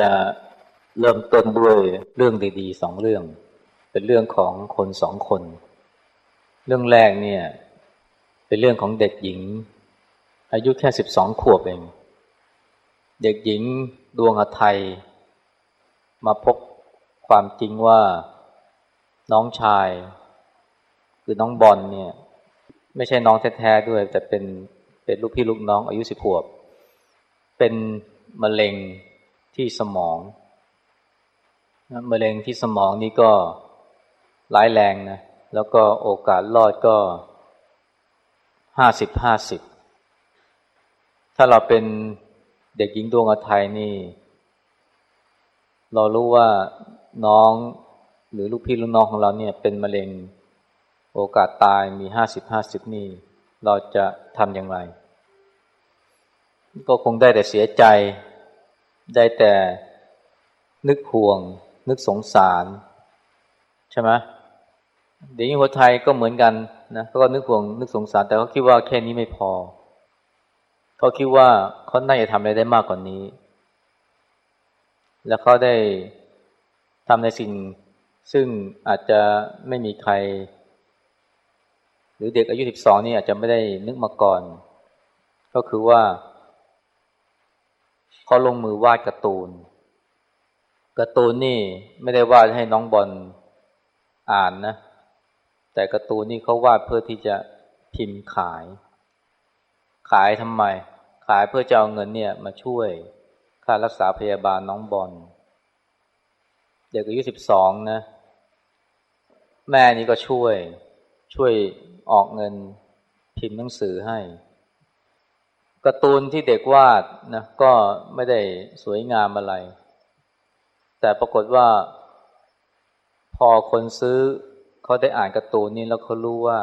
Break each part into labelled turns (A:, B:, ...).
A: จะเริ่มต้นด้วยเรื่องดีๆสองเรื่อง เป็นเรื่องของคนสองคน เรื่องแรกเนี่ย เป็นเรื่องของเด็กหญิง อายุแค่สิบสองขวบเอง เด็กหญิงดวงอไทย มาพบความจริงว่าน้องชาย คือน้องบอลเนี่ย ไม่ใช่น้องแท้ๆด้วย แต่เป็นเป็นลูกพี่ลูกน้องอายุสิบขวบ เป็นมะเร็ง ที่สมองมะเร็งที่สมองนี่ก็ร้ายแรงนะ แล้วก็โอกาสรอดก็ห้าสิบห้าสิบ ถ้าเราเป็นเด็กหญิงดวงอไทยนี่ เรารู้ว่าน้องหรือลูกพี่ลูกน้องของเราเนี่ย เป็นมะเร็งโอกาสตายมีห้าสิบห้าสิบนี่ เราจะทำอย่างไร ก็คงได้แต่เสียใจ ได้แต่นึกห่วง นึกสงสาร ใช่ไหมเดี๋ยวนี้หัวไทยก็เหมือนกันนะเขาก็นึกห่วงนึกสงสาร แต่เขาคิดว่าแค่นี้ไม่พอเขาคิดว่าเขาน่าจะทำอะไรได้มากกว่านนี้ แล้วเขาได้ทำในสิ่งซึ่งอาจจะไม่มีใคร หรือเด็กอายุสิบสองนี่อาจจะไม่ได้นึกมาก่อน ก็คือว่า เขาลงมือวาดการ์ตูนการ์ตูนนี่ไม่ได้วาดให้น้องบอลอ่านนะ แต่การ์ตูนนี่เขาวาดเพื่อที่จะพิมพ์ขาย ขายทำไม ขายเพื่อจะเอาเงินเนี่ยมาช่วยค่ารักษาพยาบาลน้องบอลเด็กอายุสิบสองนะ แม่นี่ก็ช่วยช่วยออกเงินพิมพ์หนังสือให้ การ์ตูนที่เด็กวาดนะก็ไม่ได้สวยงามอะไร แต่ปรากฏว่า พอคนซื้อเขาได้อ่านการ์ตูนนี้แล้วเขารู้ว่า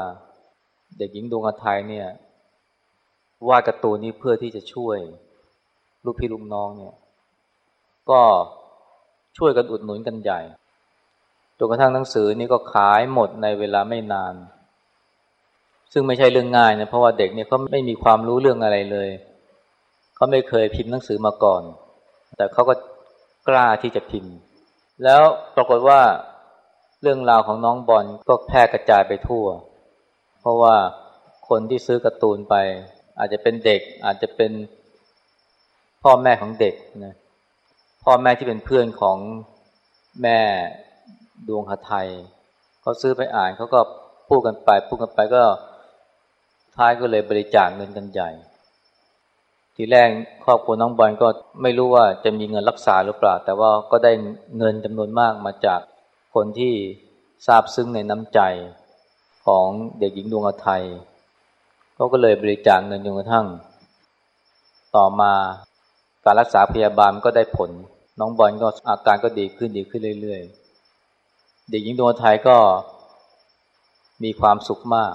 A: เด็กหญิงดวงอาทยเนี่ยวาดการ์ตูนนี้เพื่อที่จะช่วย ลูกพี่ลูกน้องเนี่ย ก็ช่วยกันอุดหนุนกันใหญ่จนกระทั่งหนังสือนี้ก็ขายหมดในเวลาไม่นาน ซึ่งไม่ใช่เรื่องง่ายนะเพราะว่าเด็กเนี่ยเขาไม่มีความรู้เรื่องอะไรเลยเขาไม่เคยพิมพ์หนังสือมาก่อน แต่เขาก็กล้าที่จะพิมพ์ แล้วปรากฏว่าเรื่องราวของน้องบอลก็แพร่กระจายไปทั่ว เพราะว่าคนที่ซื้อการ์ตูนไป อาจจะเป็นเด็ก อาจจะเป็นพ่อแม่ของเด็กนะพ่อแม่ที่เป็นเพื่อนของแม่ดวงหไทยเขาซื้อไปอ่านเขาก็พูดกันไปพูดกันไปก็ ท้ายก็เลยบริจาคเงินกันใหญ่ ทีแรกครอบครัวน้องบอลก็ไม่รู้ว่าจะมีเงินรักษาหรือเปล่า แต่ว่าก็ได้เงินจำนวนมากมาจากคนที่ทราบซึ้งในน้ำใจของเด็กหญิงดวงอไทยเขาก็เลยบริจาคเงินจนกระทั่ง ต่อมาการรักษาพยาบาลก็ได้ผล น้องบอลก็อาการก็ดีขึ้นดีขึ้นเรื่อย ๆ เด็กหญิงดวงอไทยก็มีความสุขมาก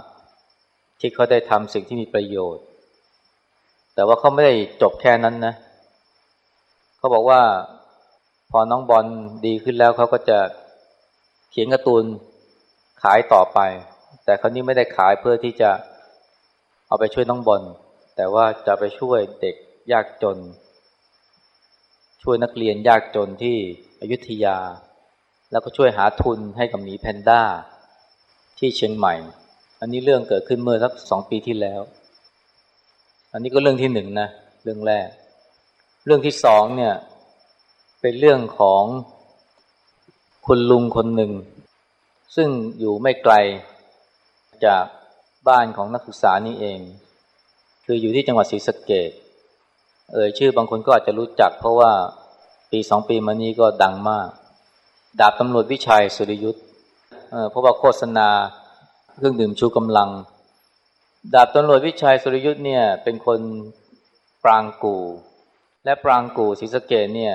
A: ที่เขาได้ทำสิ่งที่มีประโยชน์ แต่ว่าเขาไม่ได้จบแค่นั้นนะเขาบอกว่าพอน้องบอลดีขึ้นแล้วเขาก็จะเขียนการ์ตูนขายต่อไป แต่คราวนี้ไม่ได้ขายเพื่อที่จะเอาไปช่วยน้องบอลแต่ว่าจะไปช่วยเด็กยากจน ช่วยนักเรียนยากจนที่อยุธยา แล้วก็ช่วยหาทุนให้กับหมีแพนด้าที่เชียงใหม่ อันนี้เรื่องเกิดขึ้นเมื่อสักสองปีที่แล้ว อันนี้ก็เรื่องที่หนึ่งนะ เรื่องแรก เรื่องที่สองเนี่ย เป็นเรื่องของคุณลุงคนหนึ่ง ซึ่งอยู่ไม่ไกลจากบ้านของนักศึกษานี่เอง คืออยู่ที่จังหวัดศรีสะเกดเอ่ยชื่อบางคนก็อาจจะรู้จัก เพราะว่าปีสองปีมานี้ก็ดังมาก ดาบตำรวจวิชัยสุริยุทธ์เพราะว่าโฆษณา เครื่องดื่มชูกำลัง ดาบตำรวจวิชัยสุริยุทธ์เนี่ยเป็นคนปรางกู และปรางกูศรีสะเกดเนี่ย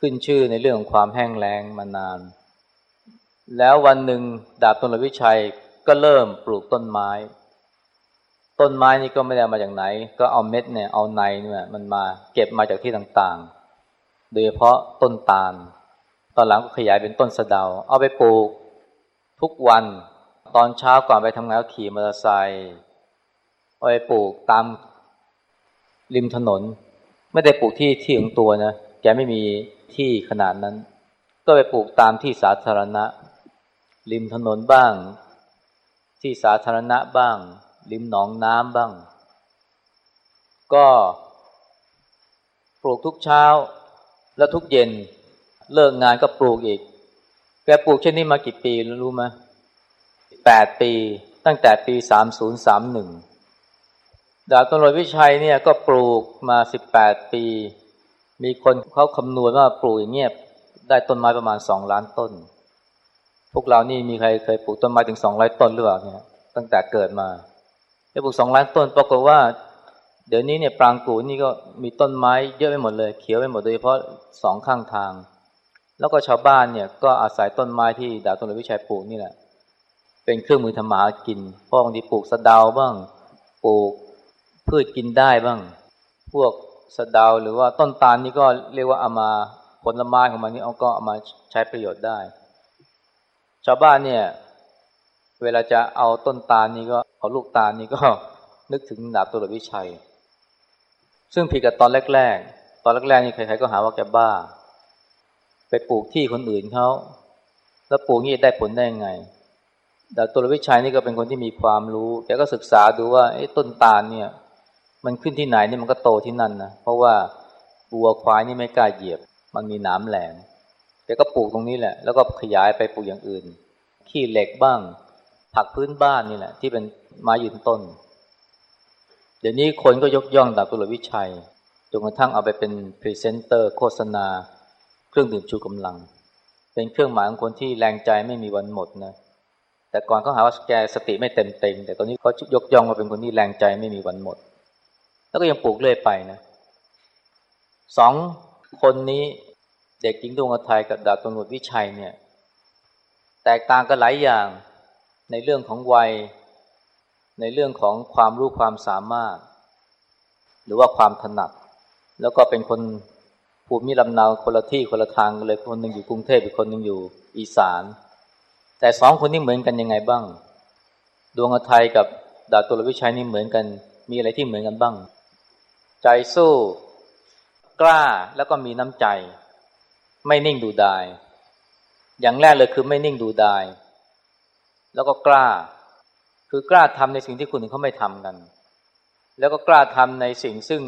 A: ขึ้นชื่อในเรื่องของความแห้งแล้งมานาน แล้ววันหนึ่งดาบตำรวจวิชัยก็เริ่มปลูกต้นไม้ ต้นไม้นี่ก็ไม่ได้มาจากไหน ก็เอาเม็ดเนี่ยเอาในเนี่ยมันมาเก็บมาจากที่ต่างๆ โดยเฉพาะต้นตาล ตอนหลังก็ขยายเป็นต้นสะเดา เอาไปปลูกทุกวัน ตอนเช้าก่อนไปทำงานก็ขี่มอเตอร์ไซค์ไปปลูกตามริมถนน ไม่ได้ปลูกที่ที่ของตัวนะแกไม่มีที่ขนาดนั้น ก็ไปปลูกตามที่สาธารณะ ริมถนนบ้าง ที่สาธารณะบ้าง ริมหนองน้ำบ้าง ก็ปลูกทุกเช้าแล้วทุกเย็น เลิกงานก็ปลูกอีก แกปลูกเช่นนี้มากี่ปีรู้ไหม แปดปี ตั้งแต่ปีสามศูนย์สามหนึ่งดาบตำรวจวิชัยเนี่ยก็ปลูกมาสิบแปดปี มีคนเขาคำนวณว่าปลูกอย่างเงี้ยได้ต้นไม้ประมาณสองล้านต้น พวกเรานี่มีใครเคยปลูกต้นไม้ถึงสองร้อยต้นหรือเปล่าเนี่ยตั้งแต่เกิดมาได้ปลูกสองล้านต้นปรากฏว่าเดี๋ยวนี้เนี่ยปรางกูนี่ก็มีต้นไม้เยอะไปหมดเลยเขียวไปหมดโดยเฉพาะสองข้างทาง แล้วก็ชาวบ้านเนี่ยก็อาศัยต้นไม้ที่ดาบตำรวจวิชัยปลูกนี่แหละ เป็นเครื่องมือทำมาหากินพราะบางทีปลูกสะเดาบ้าง ปลูกพืชกินได้บ้าง พวกสะเดาหรือว่าต้นตาลนี่ก็เรียกว่าเอามาผลไม้ของมันนี่เอาก็เอามาใช้ประโยชน์ได้ ชาวบ้านเนี่ย เวลาจะเอาต้นตาลนี่ก็เอาลูกตาลนี่ก็นึกถึงดาบตุลวิชัย ซึ่งผิดกับตอนแรก ๆ ตอนแรกๆนี่ใครๆก็หาว่าแกบ้า ไปปลูกที่คนอื่นเขาแล้วปลูกนี่ได้ผลได้ยังไง ดาตุลวิชัยนี่ก็เป็นคนที่มีความรู้แกก็ศึกษาดูว่าต้นตาลเนี่ย มันขึ้นที่ไหนนี่มันก็โตที่นั่นนะเพราะว่าวัวควายนี่ไม่กล้าเหยียบ มันมีหนามแหลมแกก็ปลูกตรงนี้แหละ แล้วก็ขยายไปปลูกอย่างอื่น ขี้เหล็กบ้าง ผักพื้นบ้านนี่แหละ ที่เป็นไม้ยืนต้น เดี๋ยวนี้คนก็ยกย่องดาตุลวิชัยจนกระทั่งเอาไปเป็นพรีเซนเตอร์โฆษณา เครื่องดื่มชูกำลัง เป็นเครื่องหมายของคนที่แรงใจไม่มีวันหมดนะ แต่ก่อนเขาหาว่าแกสติไม่เต็มเต็มแต่ตอนนี้เขายกย่องว่าเป็นคนที่แรงใจไม่มีวันหมด แล้วก็ยังปลูกเรื่อยไปนะสองคนนี้เด็กหญิงดวงไทยกับดาบตำรวจวิชัยเนี่ย แตกต่างกันหลายอย่างในเรื่องของวัย ในเรื่องของความรู้ความสามารถ หรือว่าความถนัด แล้วก็เป็นคนภูมิลำเนาคนละที่คนละทางเลยคนหนึ่งอยู่กรุงเทพอีกคนหนึ่งอยู่อีสาน แต่สองคนนี้เหมือนกันยังไงบ้าง ดวงอไทยกับดาตุลวิชัยนี่เหมือนกัน มีอะไรที่เหมือนกันบ้าง ใจสู้ กล้าแล้วก็มีน้ำใจ ไม่นิ่งดูดาย อย่างแรกเลยคือไม่นิ่งดูดาย แล้วก็กล้า คือกล้าทำในสิ่งที่คนอื่นเขาไม่ทำกัน แล้วก็กล้าทำในสิ่งซึ่ง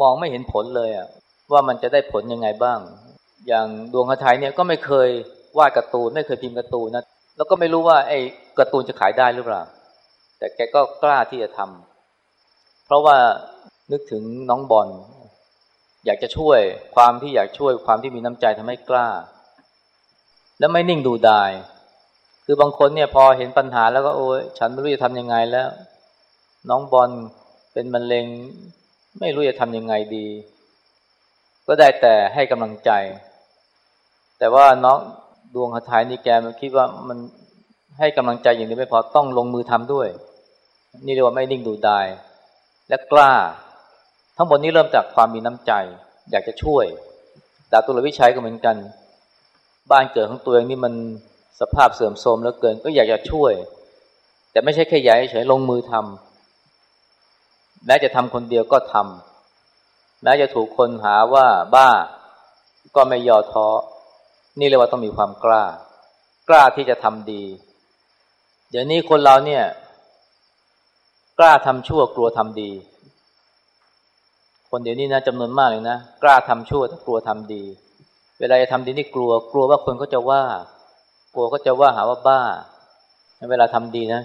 A: มองไม่เห็นผลเลยอะว่ามันจะได้ผลยังไงบ้าง อย่างดวงอไทยเนี่ยก็ไม่เคย วาดการ์ตูนไม่เคยพิมพ์การ์ตูนนะแล้วก็ไม่รู้ว่าไอ้การ์ตูนจะขายได้หรือเปล่า แต่แกก็กล้าที่จะทำเพราะว่านึกถึงน้องบอลอยากจะช่วยความที่อยากช่วยความที่มีน้ำใจทำให้กล้า แล้วไม่นิ่งดูดาย คือบางคนเนี่ยพอเห็นปัญหาแล้วก็โอ้ยฉันไม่รู้จะทำยังไงแล้ว น้องบอลเป็นมะเร็ง ไม่รู้จะทำยังไงดี ก็ได้แต่ให้กำลังใจ แต่ว่าน้อง ดวงหทายนี่แกมันคิดว่ามันให้กำลังใจอย่างนี้ไม่พอต้องลงมือทำด้วย นี่เรียกว่าไม่นิ่งดูดายและกล้า ทั้งหมดนี้เริ่มจากความมีน้ำใจ อยากจะช่วยดาตุลวิชัยก็เหมือนกัน บ้านเกิดของตัวเองนี่มันสภาพเสื่อมโทรมแล้วเกินก็อยากจะช่วย แต่ไม่ใช่แค่ใหญ่เฉยลงมือทำแม้จะทำคนเดียวก็ทำแม้จะถูกคนหาว่าบ้าก็ไม่ย่อท้อ นี่เรียกว่าต้องมีความกล้า กล้าที่จะทำดี เดี๋ยวนี้คนเราเนี่ย กล้าทำชั่วกลัวทำดี คนเดี๋ยวนี้นะจำนวนมากเลยนะกล้าทำชั่วแต่กลัวทำดี เวลาจะทำดีนี่กลัว กลัวว่าคนเขาจะว่า กลัวก็จะว่าหาว่าบ้า เวลาทำดีนะ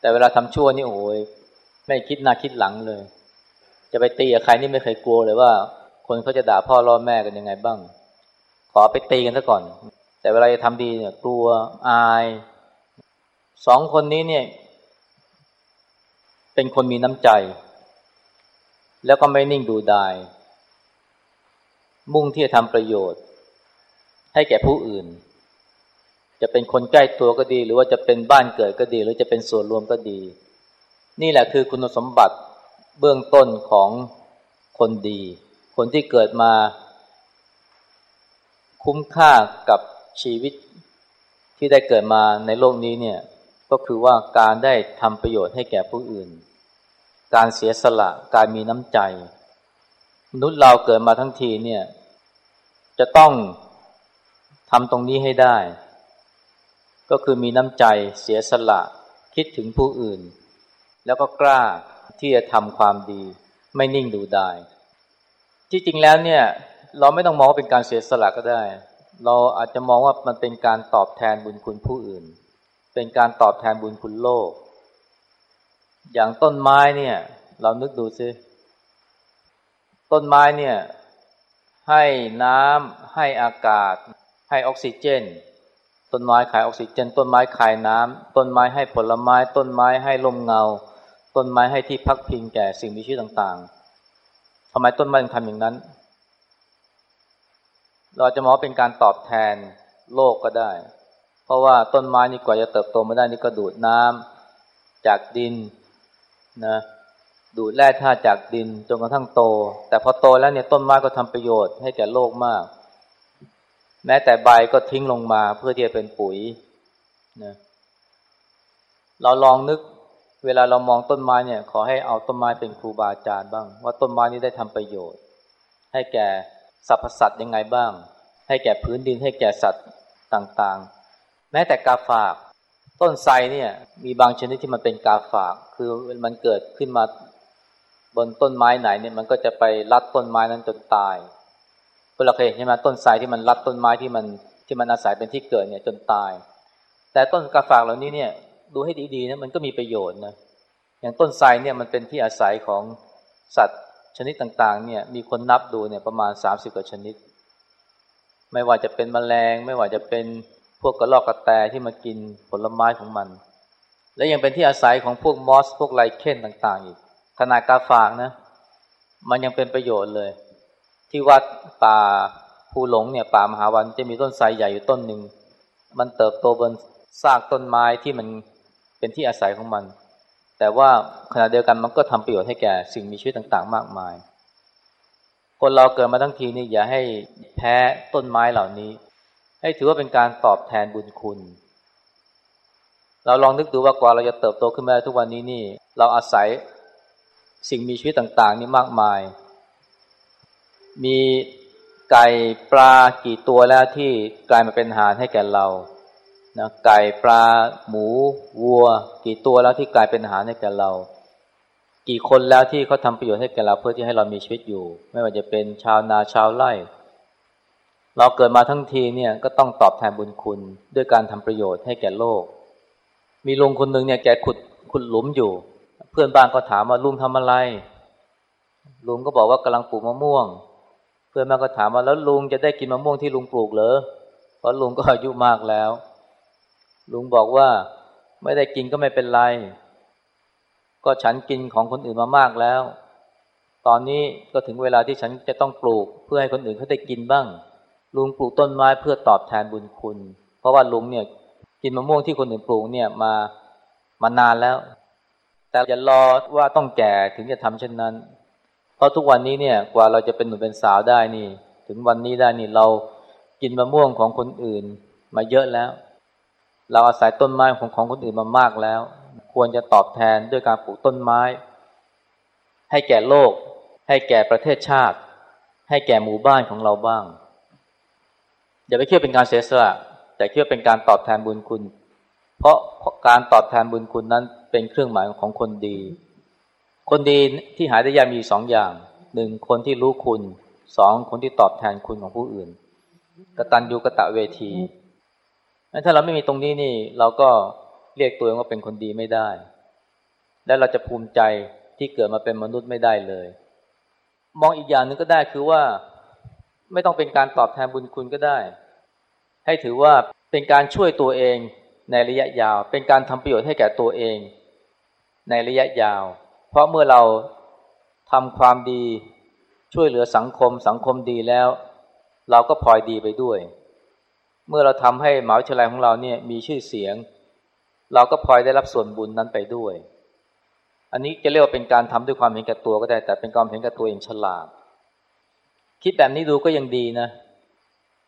A: แต่เวลาทำชั่วนี่โอ้ยไม่คิดหน้าคิดหลังเลย จะไปตีกับใครนี่ไม่เคยกลัวเลยว่า คนเขาจะด่าพ่อรอแม่กันยังไงบ้าง อไปตีกันซะก่อน แต่เวลาจะทำดีเนี่ย กลัวอายสองคนนี้เนี่ย เป็นคนมีน้ำใจ แล้วก็ไม่นิ่งดูดาย มุ่งที่จะทำประโยชน์ ให้แก่ผู้อื่น จะเป็นคนใกล้ตัวก็ดี หรือว่าจะเป็นบ้านเกิดก็ดี หรือจะเป็นส่วนรวมก็ดี นี่แหละคือคุณสมบัติเบื้องต้นของคนดี คนที่เกิดมา คุ้มค่ากับชีวิตที่ได้เกิดมาในโลกนี้เนี่ยก็คือว่าการได้ทำประโยชน์ให้แก่ผู้อื่น การเสียสละการมีน้ำใจมนุษย์เราเกิดมาทั้งทีเนี่ย จะต้องทำตรงนี้ให้ได้ ก็คือมีน้ำใจเสียสละคิดถึงผู้อื่น แล้วก็กล้าที่จะทำความดี ไม่นิ่งดูได้ที่จริงแล้วเนี่ย เราไม่ต้องมองว่าเป็นการเสียสละก็ได้ เราอาจจะมองว่ามันเป็นการตอบแทนบุญคุณผู้อื่น เป็นการตอบแทนบุญคุณโลก อย่างต้นไม้เนี่ย เรานึกดูซิต้นไม้เนี่ย ให้น้ำให้อากาศ ให้ออกซิเจน ต้นไม้ขายออกซิเจน ต้นไม้ขายน้ำต้นไม้ให้ผลไม้ ต้นไม้ให้ลมเงา ต้นไม้ให้ที่พักพิงแก่สิ่งมีชีวิตต่างๆทำไมต้นไม้ถึงทำอย่างนั้น เราจะมองเป็นการตอบแทนโลกก็ได้ เพราะว่าต้นไม้นี่กว่าจะเติบโตมาได้นี่ก็ดูดน้ำจากดินนะดูดแร่ธาตุจากดินจนกระทั่งโต แต่พอโตแล้วเนี่ยต้นไม้ก็ทำประโยชน์ให้แก่โลกมาก แม้แต่ใบก็ทิ้งลงมาเพื่อที่จะเป็นปุ๋ยนะเราลองนึกเวลาเรามองต้นไม้เนี่ย ขอให้เอาต้นไม้เป็นครูบาอาจารย์บ้าง ว่าต้นไม้นี้ได้ทำประโยชน์ ให้แก่ สรรพสัตว์ยังไงบ้าง ให้แก่พื้นดินให้แก่สัตว์ต่างๆ แม้แต่กาฝาก ต้นไทรเนี่ยมีบางชนิดที่มันเป็นกาฝาก คือมันเกิดขึ้นมาบนต้นไม้ไหนเนี่ยมันก็จะไปรัดต้นไม้นั้นจนตายพวกเราเคยเห็นใช่ไหมต้นไทรที่มันรัดต้นไม้ที่มันที่มันอาศัยเป็นที่เกิดเนี่ยจนตาย แต่ต้นกาฝากเหล่านี้เนี่ยดูให้ดีๆนะมันก็มีประโยชน์นะอย่างต้นไทรเนี่ยมันเป็นที่อาศัยของสัตว์ ชนิดต่างๆเนี่ยมีคนนับดูเนี่ยประมาณสามสิบกว่าชนิด ไม่ว่าจะเป็นแมลง ไม่ว่าจะเป็นพวกกระรอกกระแตที่มากินผลไม้ของมัน และยังเป็นที่อาศัยของพวกมอส พวกไลเคนต่างๆ อีกขนาดกาฝากนะ มันยังเป็นประโยชน์เลย ที่วัดป่าภูหลงเนี่ยป่ามหาวันจะมีต้นไทรใหญ่อยู่ต้นหนึ่ง มันเติบโตบนซากต้นไม้ที่มันเป็นที่อาศัยของมัน แต่ว่าขณะเดียวกันมันก็ทำประโยชน์ให้แก่สิ่งมีชีวิตต่าง ๆ มากมาย คนเราเกิดมาทั้งทีนี่อย่าให้แพ้ต้นไม้เหล่านี้ ให้ถือว่าเป็นการตอบแทนบุญคุณ เราลองนึกดูว่ากว่าเราจะเติบโตขึ้นมาทุกวันนี้นี่ เราอาศัยสิ่งมีชีวิตต่าง ๆ นี่มากมาย มีไก่ปลากี่ตัวแล้วที่กลายมาเป็นอาหารให้แก่เรา นะไก่ปลา หมู วัว กี่ตัวแล้วที่กลายเป็นอาหารให้แก่เรา กี่คนแล้วที่เขาทำประโยชน์ให้แก่เราเพื่อที่ให้เรามีชีวิตอยู่ ไม่ว่าจะเป็นชาวนาชาวไร่ เราเกิดมาทั้งทีเนี่ยก็ต้องตอบแทนบุญคุณด้วยการทำประโยชน์ให้แก่โลก มีลุงคนหนึ่งเนี่ยแกขุดขุดหลุมอยู่ เพื่อนบ้านก็ถามว่าลุงทำอะไร ลุงก็บอกว่ากำลังปลูกมะม่วง เพื่อนบ้านก็ถามว่าแล้วลุงจะได้กินมะม่วงที่ลุงปลูกเหรอเพราะลุงก็อายุมากแล้ว ลุงบอกว่าไม่ได้กินก็ไม่เป็นไร ก็ฉันกินของคนอื่นมามากแล้ว ตอนนี้ก็ถึงเวลาที่ฉันจะต้องปลูก เพื่อให้คนอื่นเขาได้กินบ้าง ลุงปลูกต้นไม้เพื่อตอบแทนบุญคุณ เพราะว่าลุงเนี่ยกินมะม่วงที่คนอื่นปลูกเนี่ยมามานานแล้ว แต่อย่ารอว่าต้องแก่ถึงจะทำเช่นนั้น เพราะทุกวันนี้เนี่ยกว่าเราจะเป็นหนุ่มเป็นสาวได้นี่ ถึงวันนี้ได้นี่เรากินมะม่วงของคนอื่นมาเยอะแล้ว เราอาศัยต้นไม้ของของคนอื่นมามากแล้ว ควรจะตอบแทนด้วยการปลูกต้นไม้ ให้แก่โลก ให้แก่ประเทศชาติ ให้แก่หมู่บ้านของเราบ้าง อย่าไปคิดเป็นการเสียสละแต่คิดว่าเป็นการตอบแทนบุญคุณ เพราะการตอบแทนบุญคุณนั้นเป็นเครื่องหมายของคนดี คนดีที่หายได้ยากมีสองอย่างหนึ่งคนที่รู้คุณสองคนที่ตอบแทนคุณของผู้อื่นกตัญญูกะตะเวที ถ้าเราไม่มีตรงนี้นี่ เราก็เรียกตัวเองว่าเป็นคนดีไม่ได้ และเราจะภูมิใจที่เกิดมาเป็นมนุษย์ไม่ได้เลย มองอีกอย่างหนึ่งก็ได้คือว่า ไม่ต้องเป็นการตอบแทนบุญคุณก็ได้ ให้ถือว่าเป็นการช่วยตัวเองในระยะยาว เป็นการทำประโยชน์ให้แก่ตัวเอง ในระยะยาว เพราะเมื่อเราทำความดีช่วยเหลือสังคมสังคมดีแล้ว เราก็พลอยดีไปด้วย เมื่อเราทำให้หมหาวิทยาลัยของเราเนี่ยมีชื่อเสียง เราก็พลอยได้รับส่วนบุญนั้นไปด้วย อันนี้จะเรียกว่าเป็นการทำด้วยความเห็นแก่ตัวก็ได้ แต่เป็นความเห็นแก่ตัวเองฉลาด คิดแบบนี้ดูก็ยังดีนะ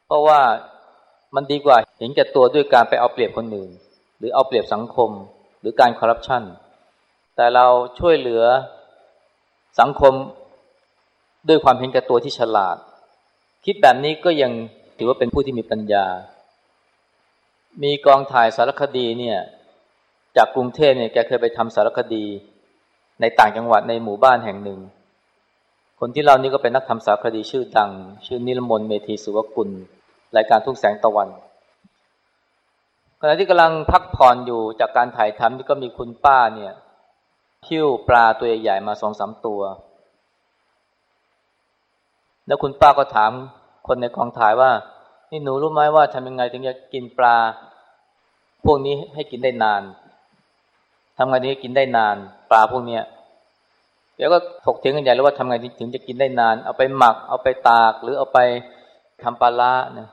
A: เพราะว่ามันดีกว่าเห็นแก่ตัวด้วยการไปเอาเปรียบคนอื่น หรือเอาเปรียบสังคมหรือการคอร์รัปชันแต่เราช่วยเหลือสังคมด้วยความเห็นแก่ตัวที่ฉลาด คิดแบบนี้ก็ยัง ถือว่าเป็นผู้ที่มีปัญญา มีกองถ่ายสารคดีเนี่ย จากกรุงเทพเนี่ยแกเคยไปทำสารคดี ในต่างจังหวัดในหมู่บ้านแห่งหนึ่ง คนที่เล่านี่ก็เป็นนักทำสารคดีชื่อดัง ชื่อนิลมนเมธีสุวกุลรายการทุ่งแสงตะวันขณะที่กำลังพักผ่อนอยู่จากการถ่ายทำนี่ก็มีคุณป้าเนี่ยคิ้วปลาตัวใหญ่ๆมาสองสามตัว แล้วคุณป้าก็ถาม คนในกองถ่ายว่า นี่หนูรู้ไหมว่าทำยังไงถึงจะกินปลา พวกนี้ให้กินได้นานทำไงถึงจะกินได้นาน ปลาพวกเนี้ยเดี๋ยวก็ถกเถียงกันใหญ่แล้วว่าทำไงถึงจะกินได้นาน เอาไปหมัก เอาไปตาก หรือเอาไปทำปลาละเนี่ย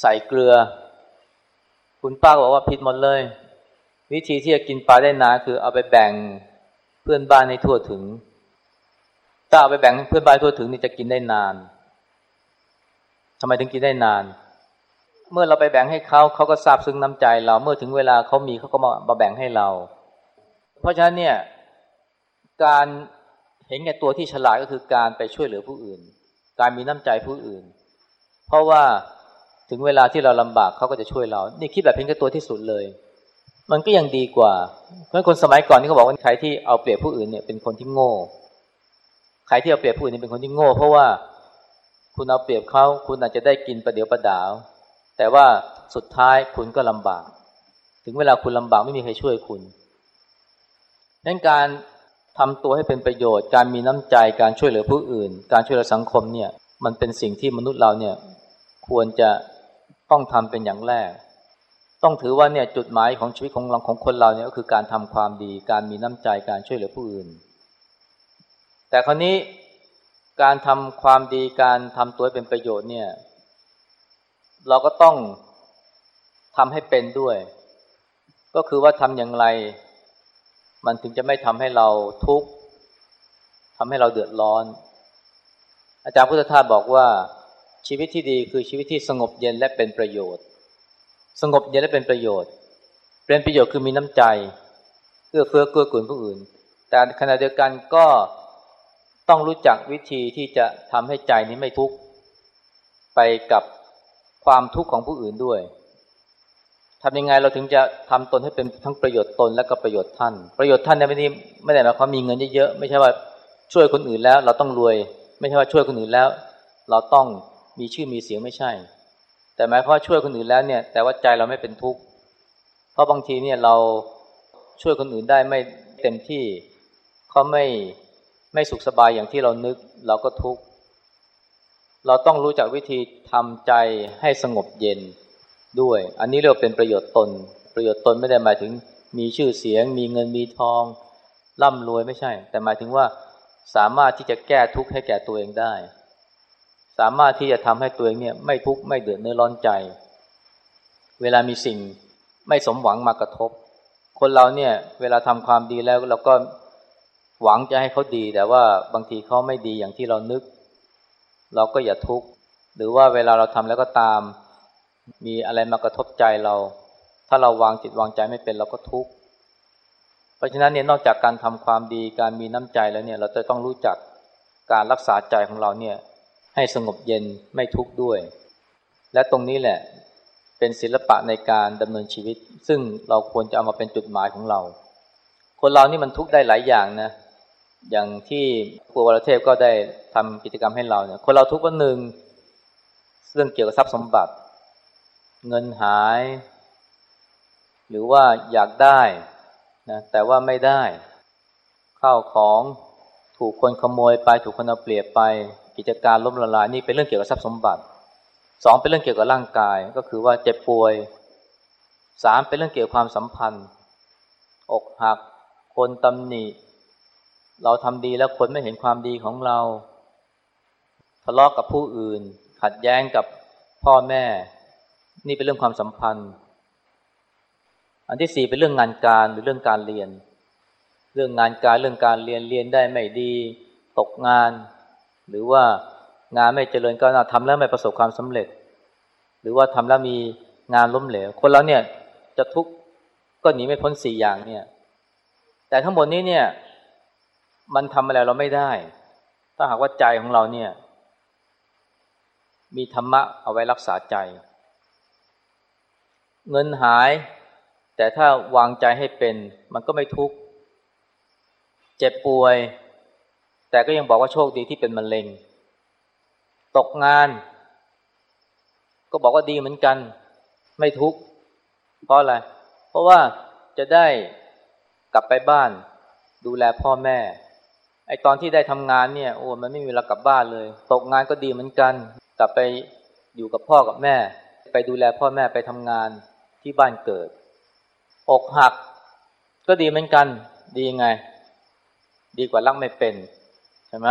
A: ใส่เกลือ คุณป้าบอกว่าผิดหมดเลย วิธีที่จะกินปลาได้นานคือเอาไปแบ่งเพื่อนบ้านให้ทั่วถึง ถ้าเอาไปแบ่งเพื่อนบ้านทั่วถึงนี่จะกินได้นาน ทำไมถึงกินได้นาน เมื่อเราไปแบ่งให้เขาเขาก็ซาบซึ้งน้ำใจเราเมื่อถึงเวลาเขามีเขาก็มามาแบ่งให้เรา เพราะฉะนั้นเนี่ยการเห็นแก่ตัวที่ฉลาดก็คือการไปช่วยเหลือผู้อื่น การมีน้ำใจผู้อื่น เพราะว่าถึงเวลาที่เราลำบากเขาก็จะช่วยเรา นี่คิดแบบเพียงแค่ตัวที่สุดเลย มันก็ยังดีกว่า เพราะคนสมัยก่อนนี่เขาบอกว่าใครที่เอาเปรียบผู้อื่นเนี่ยเป็นคนที่โง่ ใครที่เอาเปรียบผู้อื่นนี่เป็นคนที่โง่ เพราะว่า คุณเอาเปรียบเขาคุณอาจจะได้กินประเดี๋ยวประดาว แต่ว่าสุดท้ายคุณก็ลำบาก ถึงเวลาคุณลำบากไม่มีใครช่วยคุณนั้นการทำตัวให้เป็นประโยชน์ การมีน้ำใจการช่วยเหลือผู้อื่น การช่วยเหลือสังคมเนี่ย มันเป็นสิ่งที่มนุษย์เราเนี่ย ควรจะต้องทำเป็นอย่างแรก ต้องถือว่าเนี่ยจุดหมายของชีวิตของเราของคนเราเนี่ยก็คือการทำความดี การมีน้ำใจการช่วยเหลือผู้อื่น แต่คราวนี้ การทำความดีการทำตัวเป็นประโยชน์เนี่ย เราก็ต้องทำให้เป็นด้วย ก็คือว่าทำอย่างไร มันถึงจะไม่ทำให้เราทุกข์ทำให้เราเดือดร้อน อาจารย์พุทธทาสบอกว่าชีวิตที่ดีคือชีวิตที่สงบเย็นและเป็นประโยชน์ สงบเย็นและเป็นประโยชน์ เป็นประโยชน์คือมีน้ำใจเอื้อเฟื้อเกื้อกูลผู้อื่น แต่ขณะเดียวกันก็ ต้องรู้จักวิธีที่จะทำให้ใจนี้ไม่ทุกข์ไปกับความทุกข์ของผู้อื่นด้วยทำยังไงเราถึงจะทำตนให้เป็นทั้งประโยชน์ตนและก็ประโยชน์ท่าน ประโยชน์ท่านในที่นี้ไม่ได้หมายความมีเงินเยอะๆไม่ใช่ว่าช่วยคนอื่นแล้ว เราต้องรวย ไม่ใช่ว่าช่วยคนอื่นแล้ว เราต้องมีชื่อมีเสียงไม่ใช่ แต่หมายความว่าช่วยคนอื่นแล้วเนี่ย แต่ว่าใจเราไม่เป็นทุกข์เพราะบางทีเนี่ยเราช่วยคนอื่นได้ไม่เต็มที่เขาไม่ ไม่สุขสบายอย่างที่เรานึกเราก็ทุกข์เราต้องรู้จักวิธีทำใจให้สงบเย็นด้วย อันนี้เรียกเป็นประโยชน์ตน ประโยชน์ตนไม่ได้หมายถึงมีชื่อเสียง มีเงินมีทองร่ำรวยไม่ใช่ แต่หมายถึงว่าสามารถที่จะแก้ทุกข์ให้แก่ตัวเองได้ สามารถที่จะทำให้ตัวเองเนี่ยไม่ทุกข์ไม่เดือดเนื้อร้อนใจ เวลามีสิ่งไม่สมหวังมากระทบ คนเราเนี่ยเวลาทำความดีแล้วเราก็ หวังจะให้เขาดีแต่ว่าบางทีเขาไม่ดีอย่างที่เรานึก เราก็อย่าทุกข์หรือว่าเวลาเราทำแล้วก็ตาม มีอะไรมากระทบใจเรา ถ้าเราวางจิตวางใจไม่เป็นเราก็ทุกข์เพราะฉะนั้นเนี่ยนอกจากการทำความดีการมีน้ำใจแล้วเนี่ย เราจะต้องรู้จักการรักษาใจของเราเนี่ยให้สงบเย็นไม่ทุกข์ด้วย และตรงนี้แหละเป็นศิลปะในการดำเนินชีวิต ซึ่งเราควรจะเอามาเป็นจุดหมายของเรา คนเรานี่มันทุกข์ได้หลายอย่างนะ อย่างที่ครูวรเทพก็ได้ทำกิจกรรมให้เราเนี่ย คนเราทุกวันหนึ่งเรื่องเกี่ยวกับทรัพย์สมบัติ เงินหาย หรือว่าอยากได้นะแต่ว่าไม่ได้ข้าวของถูกคนขโมยไปถูกคนเอาเปรียบไป กิจการล้มละลายนี่เป็นเรื่องเกี่ยวกับทรัพย์สมบัติสองเป็นเรื่องเกี่ยวกับร่างกายก็คือว่าเจ็บป่วยสามเป็นเรื่องเกี่ยวกับความสัมพันธ์ อกหัก คนตำหนิ เราทำดีแล้วคนไม่เห็นความดีของเรา ทะเลาะกกับผู้อื่น ขัดแย้งกับพ่อแม่ นี่เป็นเรื่องความสัมพันธ์ อันที่สี่เป็นเรื่องงานการหรือเรื่องการเรียน เรื่องงานการเรื่องการเรียนเรียนได้ไม่ดี ตกงาน หรือว่างานไม่เจริญก็ทำแล้วไม่ประสบความสำเร็จ หรือว่าทำแล้วมีงานล้มเหลว คนเราเนี่ยจะทุกข์ก็หนีไม่พ้นสี่อย่างเนี่ย แต่ทั้งหมดนี้เนี่ย มันทำอะไรเราไม่ได้ ถ้าหากว่าใจของเราเนี่ย มีธรรมะเอาไว้รักษาใจ เงินหาย แต่ถ้าวางใจให้เป็น มันก็ไม่ทุกข์ เจ็บป่วย แต่ก็ยังบอกว่าโชคดีที่เป็นมะเร็ง ตกงาน ก็บอกว่าดีเหมือนกัน ไม่ทุกข์ เพราะอะไร เพราะว่าจะได้กลับไปบ้านดูแลพ่อแม่ ไอตอนที่ได้ทำงานเนี่ยโอ้มันไม่มีเวลากลับบ้านเลย ตกงานก็ดีเหมือนกัน กลับไปอยู่กับพ่อกับแม่ ไปดูแลพ่อแม่ไปทำงานที่บ้านเกิด อกหักก็ดีเหมือนกัน ดียังไง ดีกว่ารักไม่เป็นใช่ไหม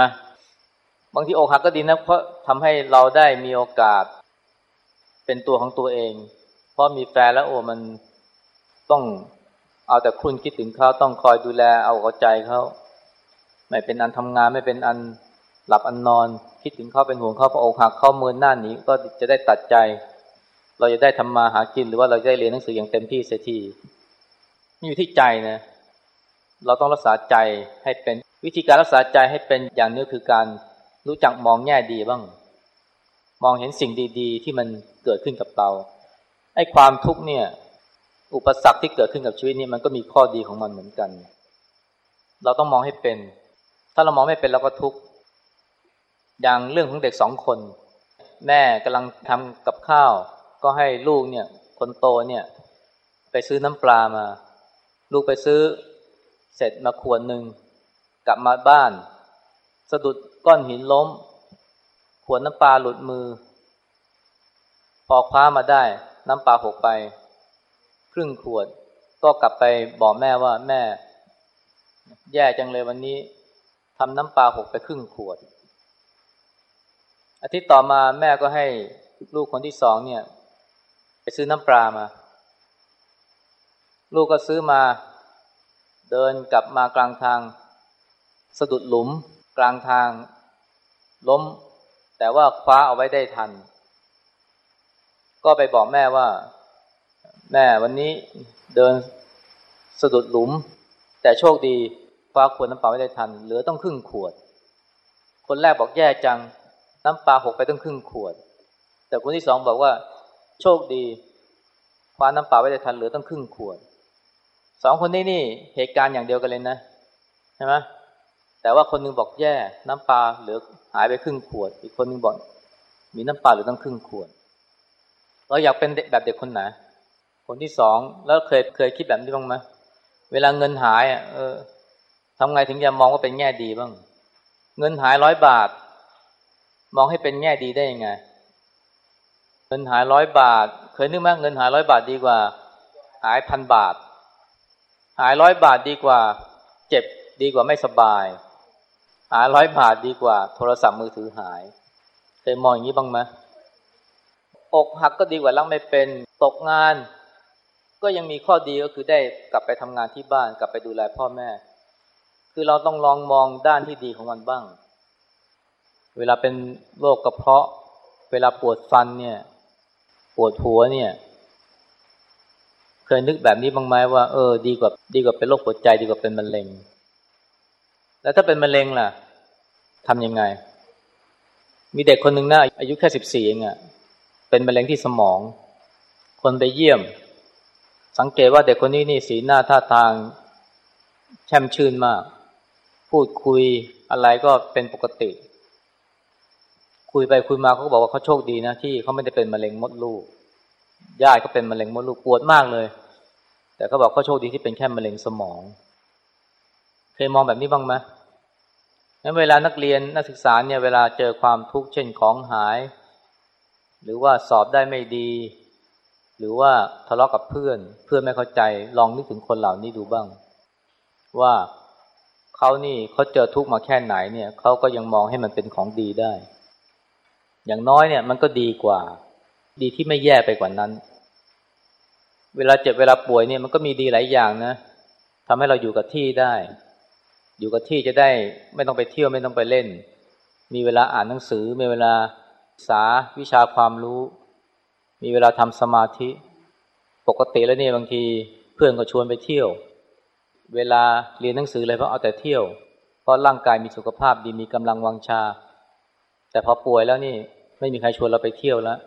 A: บางทีอกหักก็ดีนะเพราะทำให้เราได้มีโอกาส เป็นตัวของตัวเอง เพราะมีแฟนแล้วโอ้มันต้องเอาแต่คุณคิดถึงเขาต้องคอยดูแลเอาเอาใจเขา ไม่เป็นอันทำงาน ไม่เป็นอันหลับอันนอน คิดถึงเขาเป็นห่วงเขาพออกหักเข้ามือหน้านี้ก็จะได้ตัดใจ เราจะได้ทำมาหากินหรือว่าเราจะได้เรียนหนังสืออย่างเต็มที่เสียทีนี่อยู่ที่ใจนะเราต้องรักษาใจให้เป็นวิธีการรักษาใจให้เป็นอย่างนี้คือการรู้จักมองแง่ดีบ้าง มองเห็นสิ่งดีๆ ที่มันเกิดขึ้นกับเราไอ้ความทุกข์เนี่ย อุปสรรคที่เกิดขึ้นกับชีวิตนี้มันก็มีข้อดีของมันเหมือนกัน เราต้องมองให้เป็น ถ้าเรามองไม่เป็นเราก็ทุกข์อย่างเรื่องของเด็กสองคน แม่กำลังทำกับข้าว ก็ให้ลูกเนี่ยคนโตเนี่ย ไปซื้อน้ำปลามา ลูกไปซื้อเสร็จมาขวดหนึ่งกลับมาบ้าน สะดุดก้อนหินล้ม ขวดน้ำปลาหลุดมือ พอคว้ามาได้ น้ำปลาหกไป ครึ่งขวด ก็กลับไปบอกแม่ว่าแม่ แย่จังเลยวันนี้ ทำน้ำปลาหกไปครึ่งขวด อาทิตย์ต่อมาแม่ก็ให้ลูกคนที่สองเนี่ย ไปซื้อน้ำปลามา ลูกก็ซื้อมา เดินกลับมากลางทาง สะดุดหลุม กลางทาง ล้ม แต่ว่าคว้าเอาไว้ได้ทัน ก็ไปบอกแม่ว่า แม่วันนี้เดินสะดุดหลุม แต่โชคดี คว้าขวดน้ำปลาไม่ได้ทัน เหลือต้องครึ่งขวด คนแรกบอกแย่จัง น้ำปลาหกไปต้องครึ่งขวด แต่คนที่สองบอกว่า โชคดีคว้าน้ำปลาไม่ได้ทันเหลือต้องครึ่งขวดสองคนนี้นี่เหตุการณ์อย่างเดียวกันเลยนะใช่ไหมแต่ว่าคนนึงบอกแย่น้ำปลาเหลือหายไปครึ่งขวด อีกคนนึงบอกมีน้ำปลาเหลือต้องครึ่งขวด เราอยากเป็นแบบเด็กคนไหนคนที่สองแล้วเคยเคยคิดแบบนี้บ้างไหมเวลาเงินหายอะเออ ทำไงถึงจะมองว่าเป็นแง่ดีบ้าง เงินหายร้อยบาท มองให้เป็นแง่ดีได้ยังไง เงินหายร้อยบาท เคยนึกไหมเงินหายร้อยบาทดีกว่า หายพันบาท หายร้อยบาทดีกว่า เจ็บดีกว่าไม่สบาย หายร้อยบาทดีกว่า โทรศัพท์มือถือหายเคยมองอย่างนี้บ้างไหมอกหักก็ดีกว่ารักไม่เป็นตกงาน ก็ยังมีข้อดีก็คือได้กลับไปทำงานที่บ้านกลับไปดูแลพ่อแม่ คือเราต้องลองมองด้านที่ดีของมันบ้าง เวลาเป็นโรคกระเพาะ เวลาปวดฟันเนี่ย ปวดหัวเนี่ย เคยนึกแบบนี้บ้างไหมว่าเออดีกว่าดีกว่าเป็นโรคหัวใจดีกว่าเป็นมะเร็ง แล้วถ้าเป็นมะเร็งล่ะทำยังไง มีเด็กคนหนึ่งนะอายุแค่สิบสี่เองอะ่ะเป็นมะเร็งที่สมอง คนไปเยี่ยม สังเกตว่าเด็กคนนี้นี่สีหน้าท่าทางแช่มชื่นมาก พูดคุยอะไรก็เป็นปกติ คุยไปคุยมาเขาก็บอกว่าเขาโชคดีนะที่เขาไม่ได้เป็นมะเร็งมดลูกญาติเขาเป็นมะเร็งมดลูกปวดมากเลย แต่เขาบอกเขาโชคดีที่เป็นแค่มะเร็งสมอง เคยมองแบบนี้บ้างไหมงั้นเวลานักเรียนนักศึกษาเนี่ยเวลาเจอความทุกข์เช่นของหาย หรือว่าสอบได้ไม่ดี หรือว่าทะเลาะกับเพื่อน เพื่อนไม่เข้าใจ ลองนึกถึงคนเหล่านี้ดูบ้าง ว่า เขานี่เขาเจอทุกข์มาแค่ไหนเนี่ยเขาก็ยังมองให้มันเป็นของดีได้ อย่างน้อยเนี่ยมันก็ดีกว่า ดีที่ไม่แย่ไปกว่านั้น เวลาเจ็บเวลาป่วยเนี่ยมันก็มีดีหลายอย่างนะทำให้เราอยู่กับที่ได้ อยู่กับที่จะได้ไม่ต้องไปเที่ยวไม่ต้องไปเล่น มีเวลาอ่านหนังสือ มีเวลาศึกษาวิชาความรู้ มีเวลาทำสมาธิ ปกติแล้วเนี่ยบางทีเพื่อนก็ชวนไปเที่ยว เวลาเรียนหนังสือเลยเพราะเอาแต่เที่ยว เพราะร่างกายมีสุขภาพดีมีกำลังวังชา แต่พอป่วยแล้วนี่ไม่มีใครชวนเราไปเที่ยวแล้ว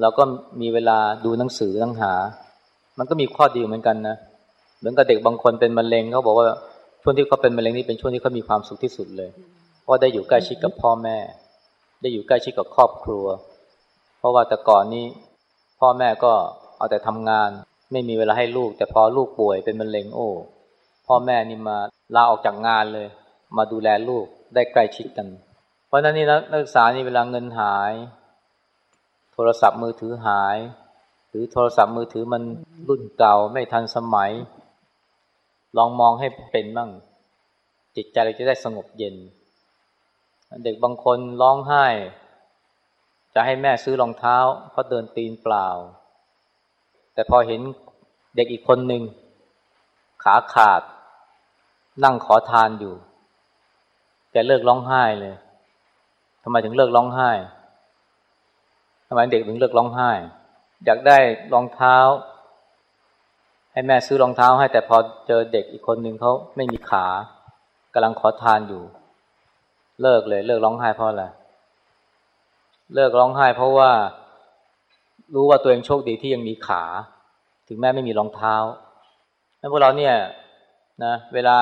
A: เราก็มีเวลาดูหนังสือตั้งหา มันก็มีข้อดีเหมือนกันนะเหมือนกับเด็กบางคนเป็นมะเร็งเขาบอกว่าช่วงที่เขาเป็นมะเร็งนี่เป็นช่วงที่เขามีความสุขที่สุดเลย เพราะได้อยู่ใกล้ชิดกับพ่อแม่ ได้อยู่ใกล้ชิดกับครอบครัว เพราะว่าแต่ก่อนนี้พ่อแม่ก็เอาแต่ทำงาน ไม่มีเวลาให้ลูก แต่พอลูกป่วยเป็นมะเร็งโอ้ พ่อแม่นี่มาลาออกจากงานเลย มาดูแลลูกได้ใกล้ชิดกัน เพราะนั้นนี่นักศึกษานี่เวลาเงินหาย โทรศัพท์มือถือหาย หรือโทรศัพท์มือถือมันรุ่นเก่าไม่ทันสมัย ลองมองให้เป็นบ้าง จิตใจเราจะได้สงบเย็น เด็กบางคนร้องไห้ จะให้แม่ซื้อรองเท้าเพราะเดินตีนเปล่า แต่พอเห็นเด็กอีกคนหนึ่ง ขาขาด นั่งขอทานอยู่ แกเลิกร้องไห้เลยทำไมถึงเลิกร้องไห้ทำไมเด็กถึงเลิกร้องไห้ อยากได้รองเท้า ให้แม่ซื้อรองเท้าให้แต่พอเจอเด็กอีกคนหนึ่งเขาไม่มีขากำลังขอทานอยู่ เลิกเลย เลิกร้องไห้เพราะอะไรเลิกร้องไห้เพราะว่ารู้ว่าตัวเองโชคดีที่ยังมีขา ถึงแม้ไม่มีรองเท้า แล้วพวกเราเนี่ยนะเวลา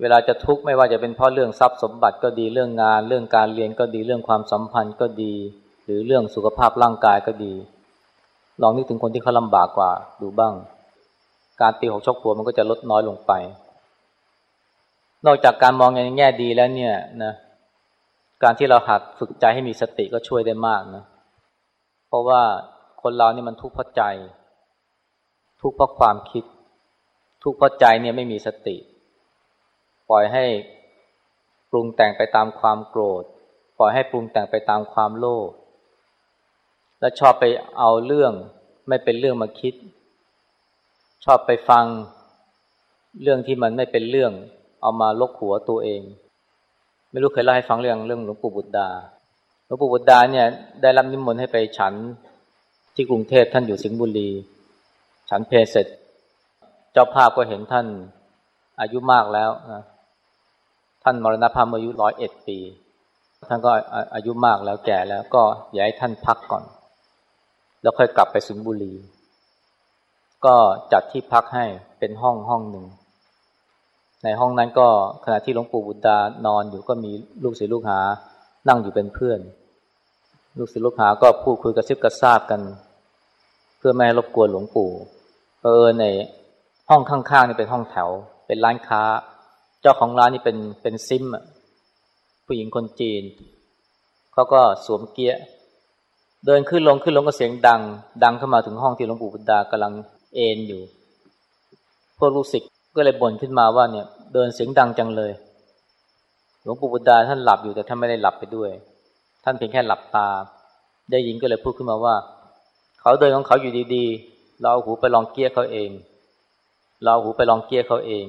A: เวลาจะทุกข์ไม่ว่าจะเป็นเพราะเรื่องทรัพย์สมบัติก็ดีเรื่องงาน เรื่องการเรียนก็ดีเรื่องความสัมพันธ์ก็ดี หรือเรื่องสุขภาพร่างกายก็ดี ลองนึกถึงคนที่เขาลำบากกว่าดูบ้าง การตีหกชกหัวมันก็จะลดน้อยลงไป นอกจากการมองในแง่ดีแล้วเนี่ยนะการที่เราหัดฝึกใจให้มีสติก็ช่วยได้มากนะ เพราะว่าคนเรานี่มันทุกข์เพราะใจ ทุกข์เพราะความคิด ทุกข์เพราะใจเนี่ยไม่มีสติ ปล่อยให้ปรุงแต่งไปตามความโกรธ ปล่อยให้ปรุงแต่งไปตามความโลภและชอบไปเอาเรื่องไม่เป็นเรื่องมาคิด ชอบไปฟังเรื่องที่มันไม่เป็นเรื่อง เอามาลกหัวตัวเอง ไม่รู้เคยเล่าให้ฟังเรื่องเรื่องหลวงปู่บุตรดาหลวงปู่บุตรดาเนี่ยได้รับนิมนต์ให้ไปฉันที่กรุงเทพท่านอยู่สิงห์บุรี ฉันเพลเสร็จ เจ้าภาพก็เห็นท่านอายุมากแล้วนะท่านมรณภาพอายุร้อยเอ็ดปี ท่านก็อายุมากแล้วแก่แล้วก็อยากให้ท่านพักก่อน แล้วค่อยกลับไปสิงห์บุรี ก็จัดที่พักให้เป็นห้องห้องหนึ่ง ในห้องนั้นก็ขณะที่หลวงปู่บุตรดานอนอยู่ก็มีลูกศิษย์ลูกหา นั่งอยู่เป็นเพื่อน ลูกศิษย์ลูกหาก็พูดคุยกระซิบกระซาบกัน เพื่อไม่ให้รบกวนหลวงปู่ เออในห้องข้างๆนี่เป็นห้องแถว เป็นร้านค้า เจ้าของร้านนี่เป็นเป็นซิมผู้หญิงคนจีนเขาก็สวมเกียร์เดินขึ้นลงขึ้นลงก็เสียงดัง ดังเข้ามาถึงห้องที่หลวงปู่บุตรดากำลังเอนอยู่ พวกลูกศิษย์ก็เลยบ่นขึ้นมาว่าเนี่ย เดินเสียงดังจังเลย หลวงปู่บุตรดาท่านหลับอยู่แต่ท่านไม่ได้หลับไปด้วย ท่านเพียงแค่หลับตา ได้ยินก็เลยพูดขึ้นมาว่า เขาเดินของเขาอยู่ดีๆ เราหูไปลองเกี้ยเขาเอง เราหูไปลองเกี้ยเขาเอง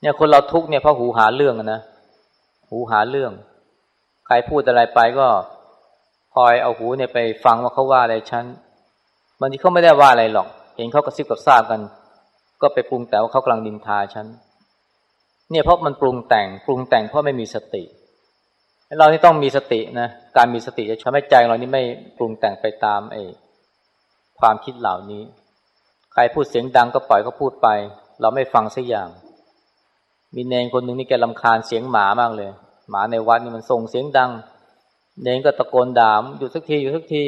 A: เนี่ยคนเราทุกเนี่ยเพราะหูหาเรื่องนะ หูหาเรื่อง ใครพูดอะไรไปก็คอยเอาหูเนี่ยไปฟังว่าเขาว่าอะไรฉันบางทีเขาไม่ได้ว่าอะไรหรอก เห็นเขากระซิบกับซาบกัน ก็ไปปรุงแต่ว่าเขากำลังดินทาฉันเนี่ยเพราะมันปรุงแต่ง ปรุงแต่งเพราะไม่มีสติ เราที่ต้องมีสตินะ การมีสติจะทำให้ใจเรานี่ไม่ปรุงแต่งไปตามไอ้ ความคิดเหล่านี้ ใครพูดเสียงดังก็ปล่อยเขาพูดไป เราไม่ฟังสักอย่าง มีเนงคนหนึ่งนี่แกลำคาญเสียงหมามากเลย หมาในวัดนี่มันส่งเสียงดัง เนงก็ตะโกนด่ามหยุดสักทีหยุดสักที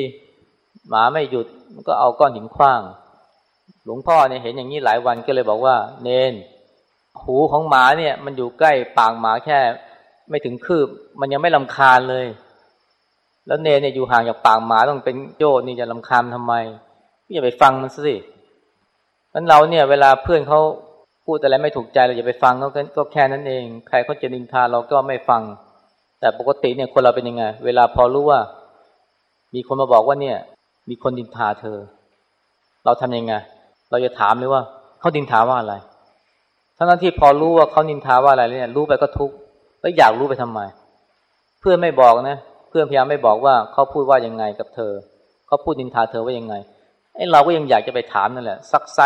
A: หมาไม่หยุดมันก็เอาก้อนหินคว้าง หลวงพ่อเนี่ยเห็นอย่างนี้หลายวันก็เลยบอกว่า เนน หูของหมาเนี่ย มันอยู่ใกล้ปากหมาแค่ ไม่ถึงคืบ มันยังไม่ลำคาญเลยแล้วเนนเนี่ยอยู่ห่างจากปากหมาต้องเป็นโยนี่จะลำคาญทำไม อย่าไปฟังมันสินั้นเราเนี่ย เวลาเพื่อนเขาพูดอะไรไม่ถูกใจเราอย่าไปฟังเขาก็แค่นั้นเอง ใครเขาจะนินทาเราก็ไม่ฟัง แต่ปกติเนี่ยคนเราเป็นยังไง เวลาพอรู้ว่า มีคนมาบอกว่าเนี่ย มีคนดินทาเธอ เราทำยังไง เราจะถามเลยว่าเขาดินทาว่าอะไรทั้งนั้นที่พอรู้ว่าเขานินทาว่าอะไรเนี่ย รู้ไปก็ทุกข์แล้วอยากรู้ไปทำไม เพื่อนไม่บอกนะ เพื่อนพยายามไม่บอกว่าเขาพูดว่ายังไงกับเธอ เขาพูดนินทาเธอว่ายังไง ไอ้เราก็ยังอยากจะไปถามนั่นแหละซักไซ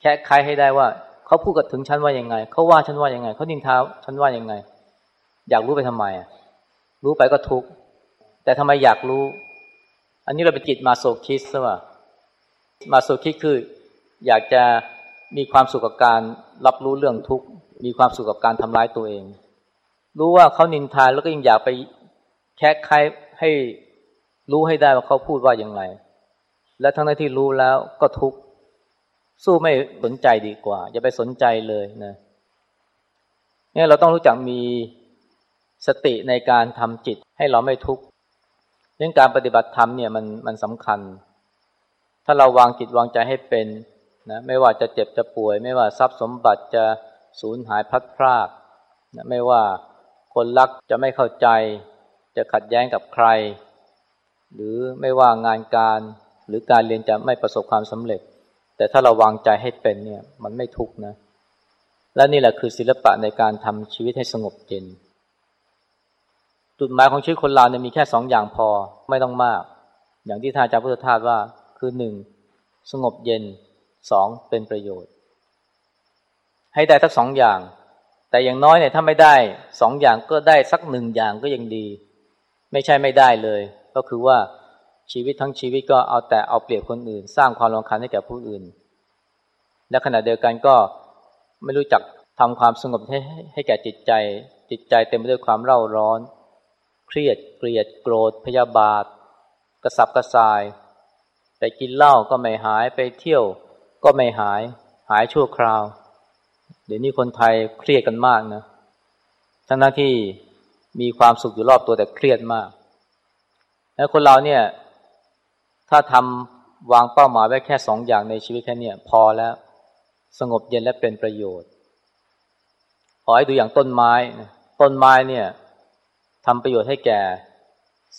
A: แค่ใครให้ได้ว่าเขาพูดกับถึงฉันว่ายังไงเขาว่าฉันว่ายังไงเขานินท้าฉันว่ายังไง อยากรู้ไปทำไมอะรู้ไปก็ทุกข์แต่ทำไมอยากรู้ อันนี้เราเป็นจิตมาโซคิสใช่ไหมมาโซคิสคือ อยากจะมีความสุขกับการรับรู้เรื่องทุกข์มีความสุขกับการทำร้ายตัวเอง รู้ว่าเขานินทาแล้วก็ยังอยากไปแค่ใครให้รู้ให้ได้ว่าเขาพูดว่าอย่างไร และทั้งที่รู้แล้วก็ทุกข์สู้ไม่สนใจดีกว่า อย่าไปสนใจเลยนะเนี่ยเราต้องรู้จักมีสติในการทำจิตให้เราไม่ทุกข์เรื่องการปฏิบัติธรรมเนี่ยมันมันสำคัญ ถ้าเราวางจิตวางใจให้เป็นนะไม่ว่าจะเจ็บจะป่วย ไม่ว่าทรัพย์สมบัติจะสูญหายพัดพรากนะไม่ว่าคนรักจะไม่เข้าใจ จะขัดแย้งกับใคร หรือไม่ว่างานการ หรือการเรียนจะไม่ประสบความสำเร็จ แต่ถ้าเราวางใจให้เป็นเนี่ยมันไม่ทุกนะ และนี่แหละคือศิลปะในการทำชีวิตให้สงบเย็นจุดหมายของชีวิตคนเราเนี่ยมีแค่สองอย่างพอไม่ต้องมาก อย่างที่ท่านอาจารย์พุทธทาสว่าคือหนึ่งสงบเย็นสองเป็นประโยชน์ ให้ได้ทั้งสองอย่าง แต่อย่างน้อยเนี่ยถ้าไม่ได้สองอย่างก็ได้สักหนึ่งอย่างก็ยังดี ไม่ใช่ไม่ได้เลย ก็คือว่า ชีวิตทั้งชีวิตก็เอาแต่เอาเปรียบคนอื่น สร้างความรำคาญให้แก่ผู้อื่น และขณะเดียวกันก็ไม่รู้จักทำความสงบให้ให้แก่จิตใจ จิตใจเต็มไปด้วยความเร่าร้อน เครียดเกลียดโกรธ พยาบาท กระสับกระส่าย ไปกินเหล้าก็ไม่หายไปเที่ยวก็ไม่หายหายชั่วคราว เดี๋ยวนี้คนไทยเครียดกันมากนะทั้งนั้นที่มีความสุขอยู่รอบตัวแต่เครียดมาก แล้วคนเราเนี่ย ถ้าทำวางเป้าหมายไว้แค่สองอย่างในชีวิตแค่นี้พอแล้วสงบเย็นและเป็นประโยชน์ ขอให้ดูอย่างต้นไม้ ต้นไม้เนี่ยทำประโยชน์ให้แก่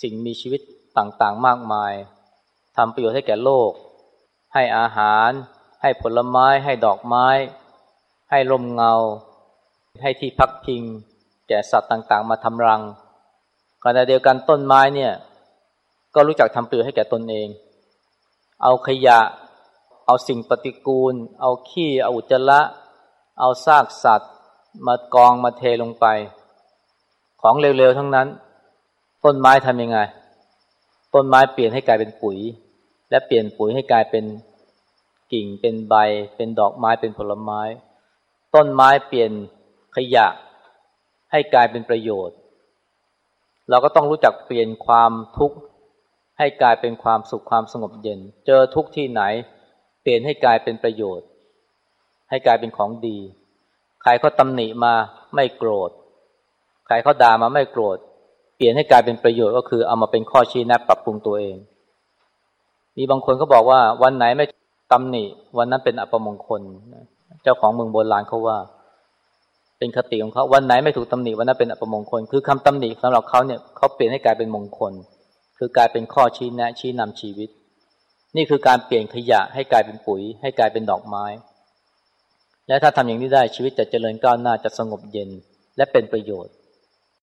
A: สิ่งมีชีวิตต่างๆ มากมายทำประโยชน์ให้แก่โลก ให้อาหาร ให้ผลไม้ ให้ดอกไม้ ให้ร่มเงา ให้ที่พักพิง แก่สัตว์ต่างๆ มาทำรังขณะเดียวกันต้นไม้เนี่ย ก็รู้จักทำประโยชน์ให้แก่ตนเอง เอาขยะ เอาสิ่งปฏิกูล เอาขี้เอาอุจจาระ เอาซากสัตว์ มากองมาเทลงไป ของเร็วๆทั้งนั้น ต้นไม้ทำยังไง ต้นไม้เปลี่ยนให้กลายเป็นปุ๋ย และเปลี่ยนปุ๋ยให้กลายเป็นกิ่งเป็นใบ เป็นดอกไม้เป็นผลไม้ ต้นไม้เปลี่ยนขยะ ให้กลายเป็นประโยชน์ เราก็ต้องรู้จักเปลี่ยนความทุกข์ ให้กลายเป็นความสุขความสงบเย็น เจอทุกที่ไหน เปลี่ยนให้กลายเป็นประโยชน์ ให้กลายเป็นของดี ใครเขาตำหนิมาไม่โกรธ ใครเขาด่ามาไม่โกรธ เปลี่ยนให้กลายเป็นประโยชน์ก็คือเอามาเป็นข้อชี้แนะปรับปรุงตัวเอง มีบางคนเขาบอกว่าวันไหนไม่ตำหนิ วันนั้นเป็นอัปมงคล เจ้าของเมืองโบราณเขาว่า เป็นคติของเขาวันไหนไม่ถูกตำหนิวันนั้นเป็นอัปมงคล คือคำตำหนิสำหรับเขาเนี่ยเขาเปลี่ยนให้กลายเป็นมงคล คือกลายเป็นข้อชี้แนะชี้นำชีวิต นี่คือการเปลี่ยนขยะให้กลายเป็นปุ๋ย ให้กลายเป็นดอกไม้ และถ้าทำอย่างนี้ได้ชีวิตจะเจริญก้าวหน้าจะสงบเย็นและเป็นประโยชน์